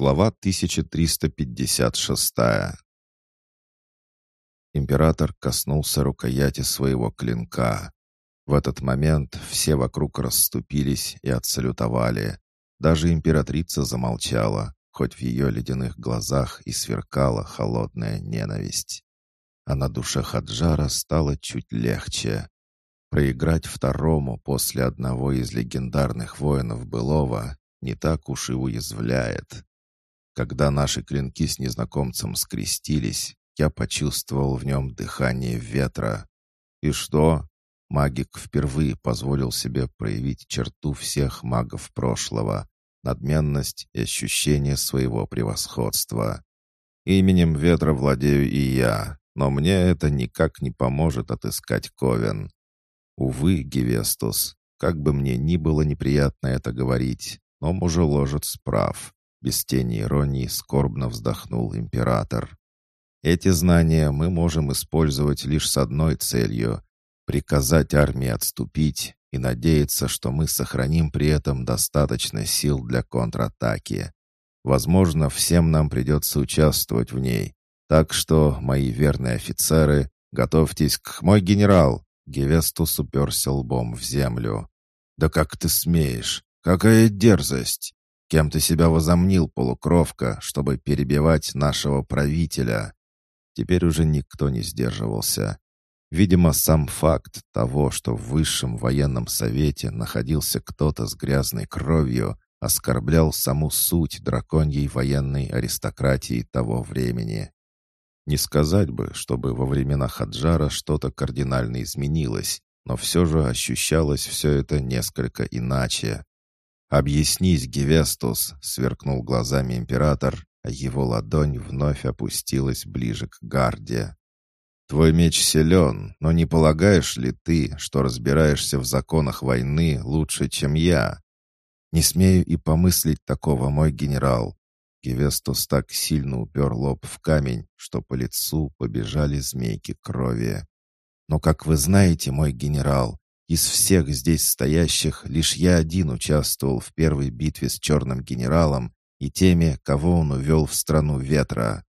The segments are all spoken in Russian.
Глава 1356 Император коснулся рукояти своего клинка. В этот момент все вокруг расступились и отсалютовали. Даже императрица замолчала, хоть в ее ледяных глазах и сверкала холодная ненависть. А на душе Хаджара стало чуть легче. Проиграть второму после одного из легендарных воинов былого не так уж и уязвляет. Когда наши клинки с незнакомцем скрестились, я почувствовал в нем дыхание ветра. И что? Магик впервые позволил себе проявить черту всех магов прошлого — надменность и ощущение своего превосходства. Именем ветра владею и я, но мне это никак не поможет отыскать Ковен. Увы, Гевестус, как бы мне ни было неприятно это говорить, но мужеложец прав. Без тени иронии скорбно вздохнул император. Эти знания мы можем использовать лишь с одной целью — приказать армии отступить и надеяться, что мы сохраним при этом достаточно сил для контратаки. Возможно, всем нам придется участвовать в ней. Так что, мои верные офицеры, готовьтесь к... Мой генерал!» Гевестус уперся лбом в землю. «Да как ты смеешь? Какая дерзость! Кем ты себя возомнил, полукровка, чтобы перебивать нашего правителя?» Теперь уже никто не сдерживался. Видимо, сам факт того, что в высшем военном совете находился кто-то с грязной кровью, оскорблял саму суть драконьей военной аристократии того времени. Не сказать бы, чтобы во времена Хаджара что-то кардинально изменилось, но все же ощущалось все это несколько иначе. «Объяснись, Гевестус!» — сверкнул глазами император, а его ладонь вновь опустилась ближе к гарде. «Твой меч силен, но не полагаешь ли ты, что разбираешься в законах войны лучше, чем я?» «Не смею и помыслить такого, мой генерал!» Гевестус так сильно упер лоб в камень, что по лицу побежали змейки крови. «Но, как вы знаете, мой генерал, из всех здесь стоящих лишь я один участвовал в первой битве с черным генералом и теми, кого он увел в страну ветра.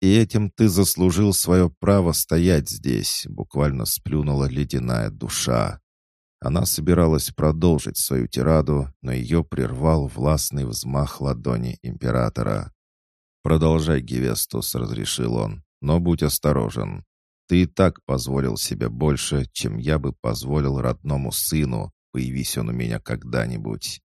И этим ты заслужил свое право стоять здесь, буквально сплюнула ледяная душа. Она собиралась продолжить свою тираду, но ее прервал властный взмах ладони императора. «Продолжай, Гевестус», — разрешил он, — «но будь осторожен. Ты и так позволил себе больше, чем я бы позволил родному сыну, появись он у меня когда-нибудь».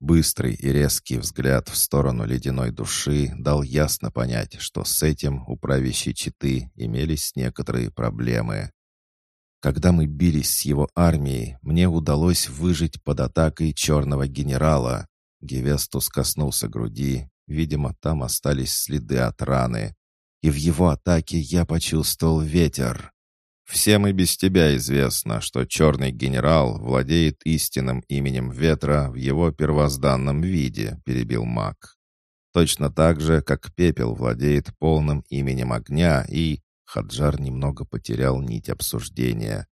Быстрый и резкий взгляд в сторону ледяной души дал ясно понять, что с этим у правящей четы имелись некоторые проблемы. Когда мы бились с его армией, мне удалось выжить под атакой черного генерала. Гевестус коснулся груди, видимо, там остались следы от раны и в его атаке я почувствовал ветер. Всем и без тебя известно, что черный генерал владеет истинным именем ветра в его первозданном виде, перебил маг. Точно так же, как пепел владеет полным именем огня и... Хаджар немного потерял нить обсуждения.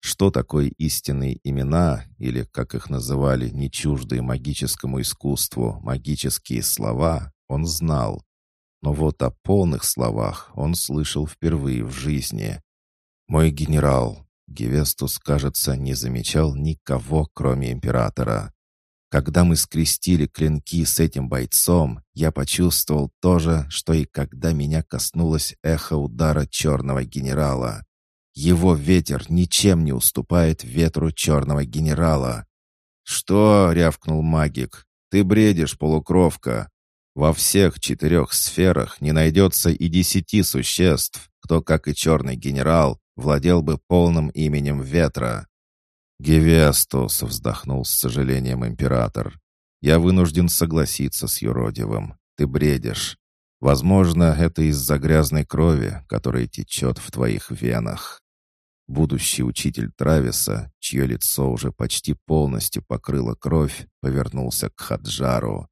Что такое истинные имена, или, как их называли, не чуждые магическому искусству, магические слова, он знал. Но вот о полных словах он слышал впервые в жизни. «Мой генерал», Гевестус, кажется, не замечал никого, кроме императора. Когда мы скрестили клинки с этим бойцом, я почувствовал то же, что и когда меня коснулось эхо удара черного генерала. Его ветер ничем не уступает ветру черного генерала. «Что?» — рявкнул магик. «Ты бредишь, полукровка. Во всех четырех сферах не найдется и десяти существ, кто, как и черный генерал, владел бы полным именем ветра. «Гевестус», — вздохнул с сожалением император, — «я вынужден согласиться с юродивым. Ты бредишь. Возможно, это из-за грязной крови, которая течет в твоих венах». Будущий учитель Трависа, чье лицо уже почти полностью покрыло кровь, повернулся к Хаджару.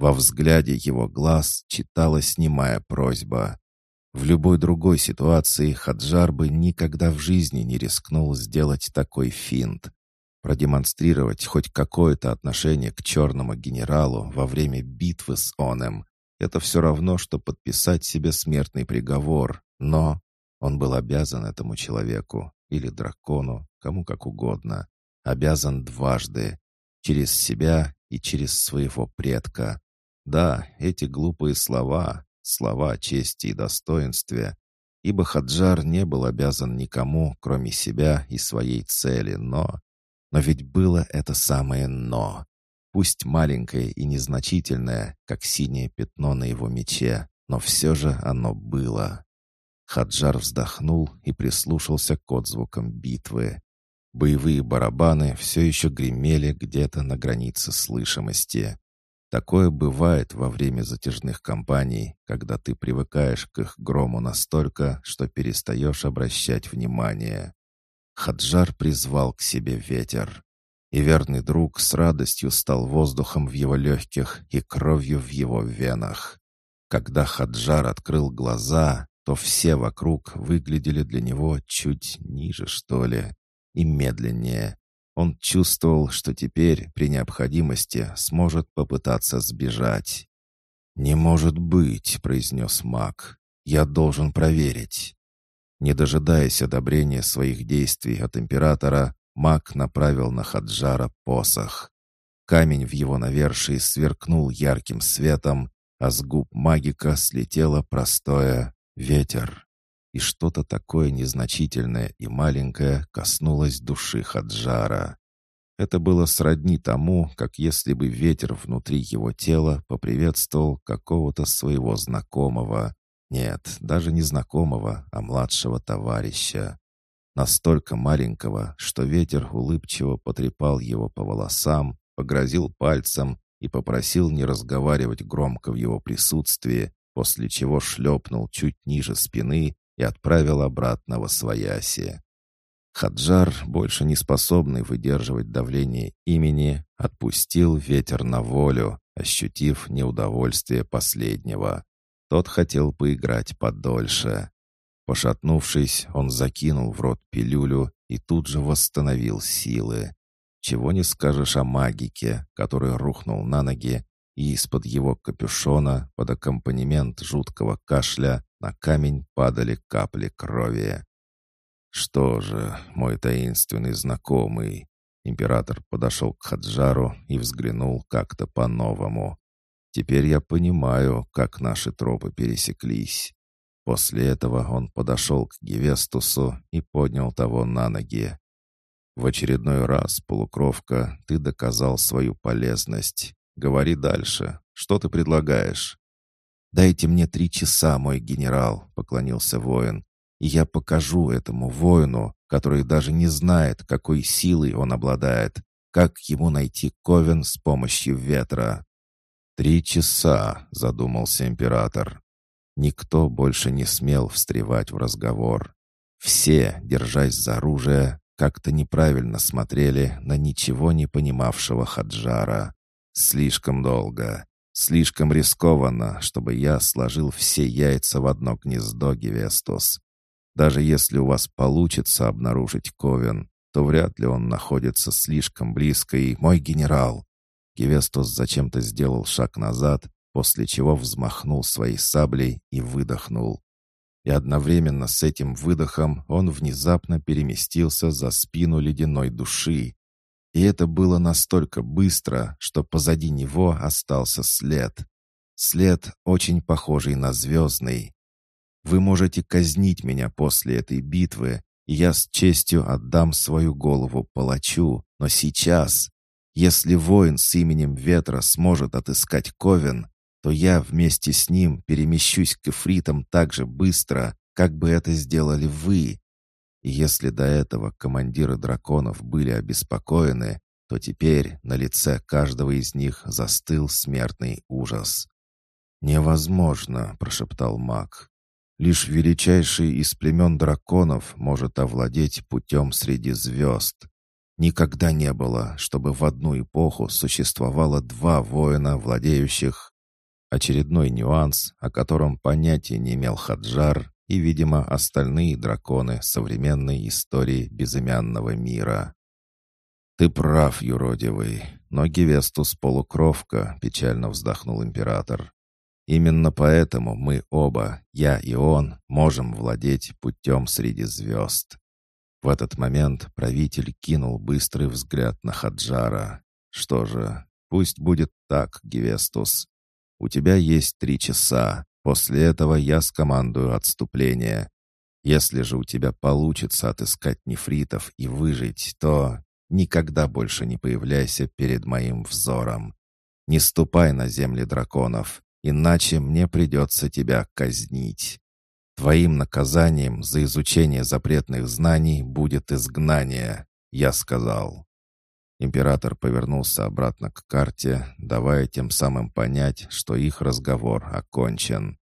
Во взгляде его глаз читалась немая просьба. В любой другой ситуации Хаджар бы никогда в жизни не рискнул сделать такой финт. Продемонстрировать хоть какое-то отношение к черному генералу во время битвы с Онем, Это все равно, что подписать себе смертный приговор, но он был обязан этому человеку или дракону, кому как угодно. Обязан дважды, через себя и через своего предка. Да, эти глупые слова, слова чести и достоинстве, ибо Хаджар не был обязан никому, кроме себя и своей цели, но... Но ведь было это самое «но». Пусть маленькое и незначительное, как синее пятно на его мече, но все же оно было. Хаджар вздохнул и прислушался к отзвукам битвы. Боевые барабаны все еще гремели где-то на границе слышимости. Такое бывает во время затяжных кампаний, когда ты привыкаешь к их грому настолько, что перестаешь обращать внимание. Хаджар призвал к себе ветер. И верный друг с радостью стал воздухом в его легких и кровью в его венах. Когда Хаджар открыл глаза, то все вокруг выглядели для него чуть ниже, что ли, и медленнее, он чувствовал, что теперь, при необходимости, сможет попытаться сбежать. «Не может быть», — произнес маг. «Я должен проверить». Не дожидаясь одобрения своих действий от императора, маг направил на Хаджара посох. Камень в его навершии сверкнул ярким светом, а с губ магика слетело простое «ветер» и что-то такое незначительное и маленькое коснулось души Хаджара. Это было сродни тому, как если бы ветер внутри его тела поприветствовал какого-то своего знакомого. Нет, даже не знакомого, а младшего товарища. Настолько маленького, что ветер улыбчиво потрепал его по волосам, погрозил пальцем и попросил не разговаривать громко в его присутствии, после чего шлепнул чуть ниже спины и отправил обратно во свояси. Хаджар, больше не способный выдерживать давление имени, отпустил ветер на волю, ощутив неудовольствие последнего. Тот хотел поиграть подольше. Пошатнувшись, он закинул в рот пилюлю и тут же восстановил силы. Чего не скажешь о магике, который рухнул на ноги, и из-под его капюшона, под аккомпанемент жуткого кашля, на камень падали капли крови. «Что же, мой таинственный знакомый?» Император подошел к Хаджару и взглянул как-то по-новому. «Теперь я понимаю, как наши тропы пересеклись». После этого он подошел к Гевестусу и поднял того на ноги. «В очередной раз, полукровка, ты доказал свою полезность. Говори дальше. Что ты предлагаешь?» «Дайте мне три часа, мой генерал», — поклонился воин. «И я покажу этому воину, который даже не знает, какой силой он обладает, как ему найти Ковен с помощью ветра». «Три часа», — задумался император. Никто больше не смел встревать в разговор. Все, держась за оружие, как-то неправильно смотрели на ничего не понимавшего Хаджара. Слишком долго. Слишком рискованно, чтобы я сложил все яйца в одно гнездо, Гевестос. Даже если у вас получится обнаружить Ковен, то вряд ли он находится слишком близко и... Мой генерал!» Гевестос зачем-то сделал шаг назад, после чего взмахнул своей саблей и выдохнул. И одновременно с этим выдохом он внезапно переместился за спину ледяной души, и это было настолько быстро, что позади него остался след. След, очень похожий на звездный. Вы можете казнить меня после этой битвы, и я с честью отдам свою голову палачу, но сейчас, если воин с именем Ветра сможет отыскать Ковен, то я вместе с ним перемещусь к эфритам так же быстро, как бы это сделали вы. Если до этого командиры драконов были обеспокоены, то теперь на лице каждого из них застыл смертный ужас. «Невозможно», — прошептал маг. «Лишь величайший из племен драконов может овладеть путем среди звезд. Никогда не было, чтобы в одну эпоху существовало два воина, владеющих...» Очередной нюанс, о котором понятия не имел Хаджар, и, видимо, остальные драконы современной истории безымянного мира. «Ты прав, юродивый, но Гевестус полукровка», — печально вздохнул император. Именно поэтому мы оба, я и он, можем владеть путем среди звезд. В этот момент правитель кинул быстрый взгляд на Хаджара. Что же, пусть будет так, Гевестус. У тебя есть три часа. После этого я скомандую отступление. Если же у тебя получится отыскать нефритов и выжить, то никогда больше не появляйся перед моим взором. Не ступай на земли драконов, иначе мне придется тебя казнить. Твоим наказанием за изучение запретных знаний будет изгнание, я сказал. Император повернулся обратно к карте, давая тем самым понять, что их разговор окончен.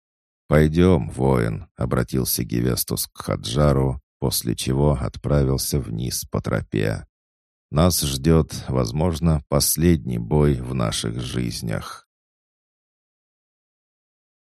«Пойдем, воин», — обратился Гевестус к Хаджару, после чего отправился вниз по тропе. «Нас ждет, возможно, последний бой в наших жизнях».